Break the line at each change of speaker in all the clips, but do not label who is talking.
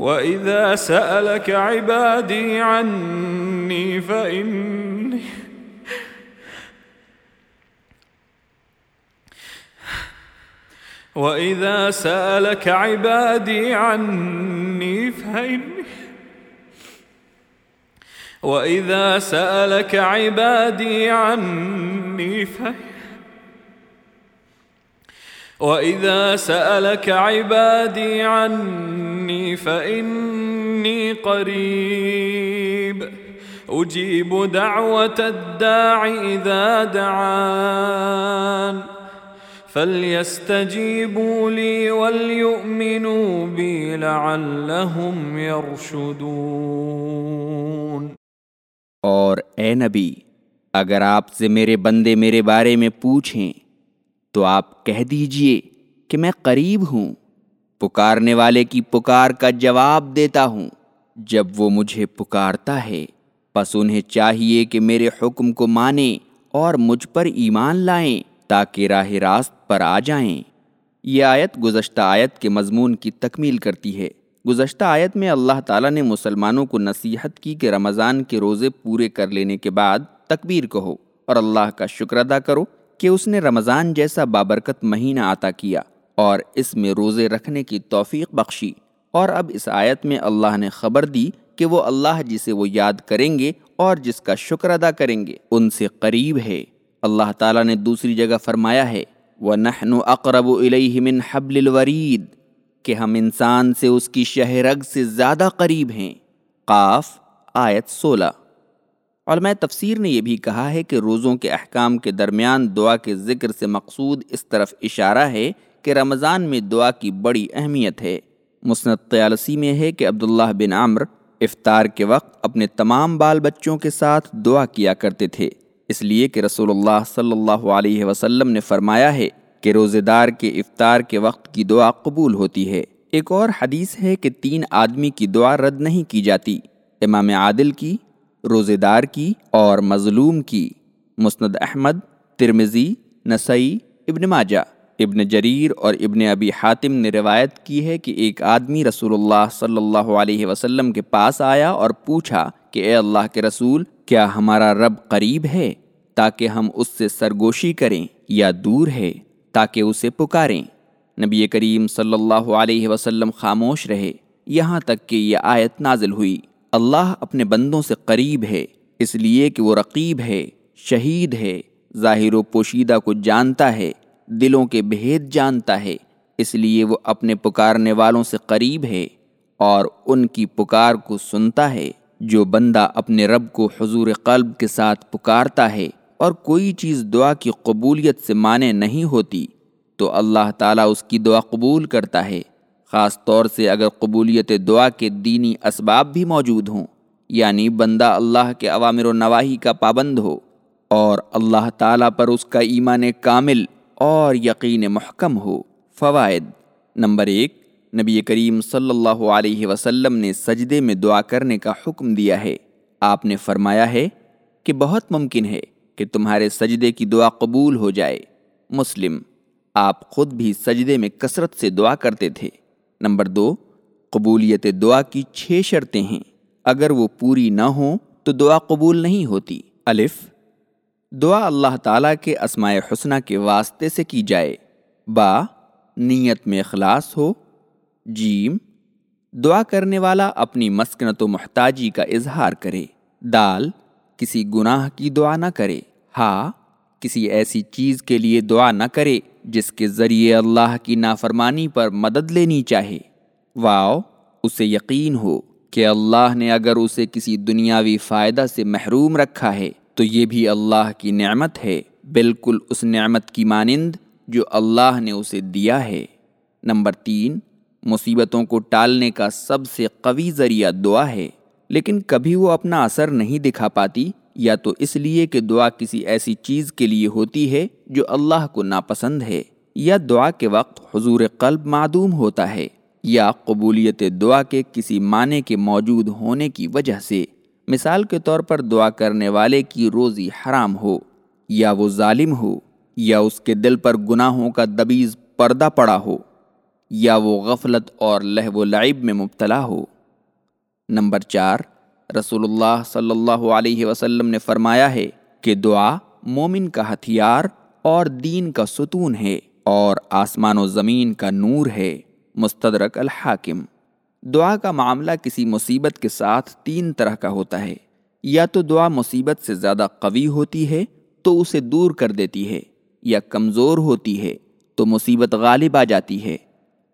وإذا سألك عبادي عني فإني وإذا سألك عبادي عني فإني وإذا سألك عبادي عني فإني واذا سالك عبادي عني فاني قريب أجيب دعوه الداع اذا دعان فليستجيبوا لي وليؤمنوا بي لعلهم يرشدون
اور اے نبی اگر آپ سے میرے بندے میرے بارے میں پوچھیں تو آپ کہہ دیجیے کہ میں قریب ہوں۔ پکارنے والے کی پکار کا جواب دیتا ہوں۔ جب وہ مجھے پکارتا ہے، پس انہیں چاہیے کہ میرے حکم کو مانیں اور مجھ پر ایمان لائیں تاکہ راہ راست پر آ جائیں۔ یہ آیت گزشتہ آیت کے مضمون کی تکمیل کرتی ہے۔ گزشتہ آیت میں اللہ تعالیٰ نے مسلمانوں کو نصیحت کی کہ رمضان کے روزے پورے کر لینے کے بعد تکبیر کہو اور اللہ کا شکر ادا کرو۔ کہ اس نے رمضان جیسا بابرکت مہینہ عطا کیا اور اس میں روزے رکھنے کی توفیق بخشی۔ اور اب اس آیت میں اللہ نے خبر دی کہ وہ اللہ جسے وہ یاد کریں گے اور جس کا شکر ادا کریں گے، ان سے قریب ہے۔ اللہ تعالیٰ نے دوسری جگہ فرمایا ہے وہ نہن اقرب من حبل الورید کہ ہم انسان سے اس کی شہرگ سے زیادہ قریب ہیں۔ قاف، آیت سولہ۔ علماء تفسیر نے یہ بھی کہا ہے کہ روزوں کے احکام کے درمیان دعا کے ذکر سے مقصود اس طرف اشارہ ہے کہ رمضان میں دعا کی بڑی اہمیت ہے۔ مسنت طیالسی میں ہے کہ عبداللہ بن عمر افطار کے وقت اپنے تمام بال بچوں کے ساتھ دعا کیا کرتے تھے۔ اس لیے کہ رسول اللہ صلی اللہ علیہ وسلم نے فرمایا ہے کہ روزے دار کے افطار کے وقت کی دعا قبول ہوتی ہے۔ ایک اور حدیث ہے کہ تین آدمی کی دعا رد نہیں کی جاتی۔ امام عادل کی روزے دار کی اور مظلوم کی۔ مسند احمد ترمزی نسائی، ابن ماجہ۔ ابن جریر اور ابن ابی حاتم نے روایت کی ہے کہ ایک آدمی رسول اللہ صلی اللہ علیہ وسلم کے پاس آیا اور پوچھا کہ اے اللہ کے رسول، کیا ہمارا رب قریب ہے؟ تاکہ ہم اس سے سرگوشی کریں یا دور ہے، تاکہ اسے پکاریں۔ نبی کریم صلی اللہ علیہ وسلم خاموش رہے۔ یہاں تک کہ یہ آیت نازل ہوئی۔ اللہ اپنے بندوں سے قریب ہے، اس لیے کہ وہ رقیب ہے، شہید ہے، ظاہر و پوشیدہ کو جانتا ہے، دلوں کے بھید جانتا ہے، اس لیے وہ اپنے پکارنے والوں سے قریب ہے اور ان کی پکار کو سنتا ہے، جو بندہ اپنے رب کو حضور قلب کے ساتھ پکارتا ہے اور کوئی چیز دعا کی قبولیت سے مانے نہیں ہوتی، تو اللہ تعالیٰ اس کی دعا قبول کرتا ہے۔ خاص طور سے اگر قبولیت دعا کے دینی اسباب بھی موجود ہوں یعنی بندہ اللہ کے عوامر و نواحی کا پابند ہو اور اللہ تعالیٰ پر اس کا ایمان کامل اور یقین محکم ہو۔ فوائد نمبر ایک، نبی کریم صلی اللہ علیہ وسلم نے سجدے میں دعا کرنے کا حکم دیا ہے۔ آپ نے فرمایا ہے کہ بہت ممکن ہے کہ تمہارے سجدے کی دعا قبول ہو جائے۔ مسلم آپ خود بھی سجدے میں کثرت سے دعا کرتے تھے۔ نمبر دو، قبولیت دعا کی چھ شرطیں ہیں۔ اگر وہ پوری نہ ہوں تو دعا قبول نہیں ہوتی۔ الف، دعا اللہ تعالیٰ کے اسماء حسنہ کے واسطے سے کی جائے۔ با، نیت میں اخلاص ہو۔ جیم، دعا کرنے والا اپنی مسکنت و محتاجی کا اظہار کرے۔ دال، کسی گناہ کی دعا نہ کرے۔ ہا، کسی ایسی چیز کے لیے دعا نہ کرے۔ جس کے ذریعے اللہ کی نافرمانی پر مدد لینی چاہے۔ واؤ، اسے یقین ہو کہ اللہ نے اگر اسے کسی دنیاوی فائدہ سے محروم رکھا ہے، تو یہ بھی اللہ کی نعمت ہے۔ بالکل اس نعمت کی مانند جو اللہ نے اسے دیا ہے۔ نمبر تین، مصیبتوں کو ٹالنے کا سب سے قوی ذریعہ دعا ہے، لیکن کبھی وہ اپنا اثر نہیں دکھا پاتی۔ یا تو اس لیے کہ دعا کسی ایسی چیز کے لیے ہوتی ہے جو اللہ کو ناپسند ہے، یا دعا کے وقت حضور قلب معدوم ہوتا ہے، یا قبولیت دعا کے کسی معنی کے موجود ہونے کی وجہ سے۔ مثال کے طور پر دعا کرنے والے کی روزی حرام ہو، یا وہ ظالم ہو، یا اس کے دل پر گناہوں کا دبیز پردہ پڑا ہو، یا وہ غفلت اور لہو و لعب میں مبتلا ہو۔ نمبر چار رسول اللہ صلی اللہ علیہ وسلم نے فرمایا ہے کہ دعا مومن کا ہتھیار اور دین کا ستون ہے اور آسمان و زمین کا نور ہے، مستدرک الحاکم۔ دعا کا معاملہ کسی مصیبت کے ساتھ تین طرح کا ہوتا ہے۔ یا تو دعا مصیبت سے زیادہ قوی ہوتی ہے، تو اسے دور کر دیتی ہے، یا کمزور ہوتی ہے، تو مصیبت غالب آ جاتی ہے۔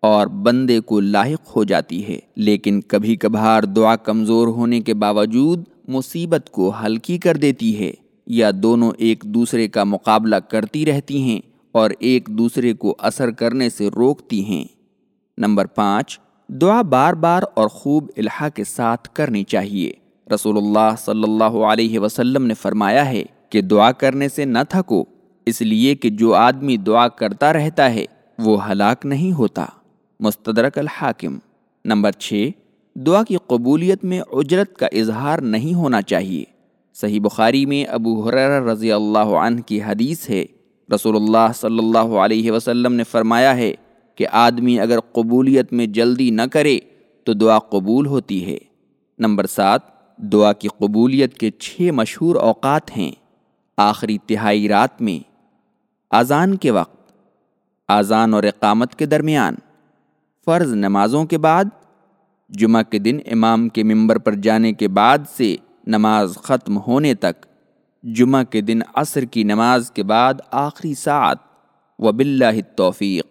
اور بندے کو لاحق ہو جاتی ہے۔ لیکن کبھی کبھار دعا کمزور ہونے کے باوجود مصیبت کو ہلکی کر دیتی ہے، یا دونوں ایک دوسرے کا مقابلہ کرتی رہتی ہیں اور ایک دوسرے کو اثر کرنے سے روکتی ہیں۔ نمبر پانچ، دعا بار بار اور خوب الحا کے ساتھ کرنی چاہیے۔ رسول اللہ صلی اللہ علیہ وسلم نے فرمایا ہے کہ دعا کرنے سے نہ تھکو، اس لیے کہ جو آدمی دعا کرتا رہتا ہے وہ ہلاک نہیں ہوتا۔ مستدرک الحاکم۔ نمبر چھ، دعا کی قبولیت میں اجرت کا اظہار نہیں ہونا چاہیے۔ صحیح بخاری میں ابو حرر رضی اللہ عنہ کی حدیث ہے۔ رسول اللہ صلی اللہ علیہ وسلم نے فرمایا ہے کہ آدمی اگر قبولیت میں جلدی نہ کرے تو دعا قبول ہوتی ہے۔ نمبر سات، دعا کی قبولیت کے چھ مشہور اوقات ہیں۔ آخری تہائی رات میں اذان کے وقت اذان اور اقامت کے درمیان۔ فرض نمازوں کے بعد، جمعہ کے دن امام کے ممبر پر جانے کے بعد سے نماز ختم ہونے تک، جمعہ کے دن عصر کی نماز کے بعد آخری ساعت و باللہ توفیق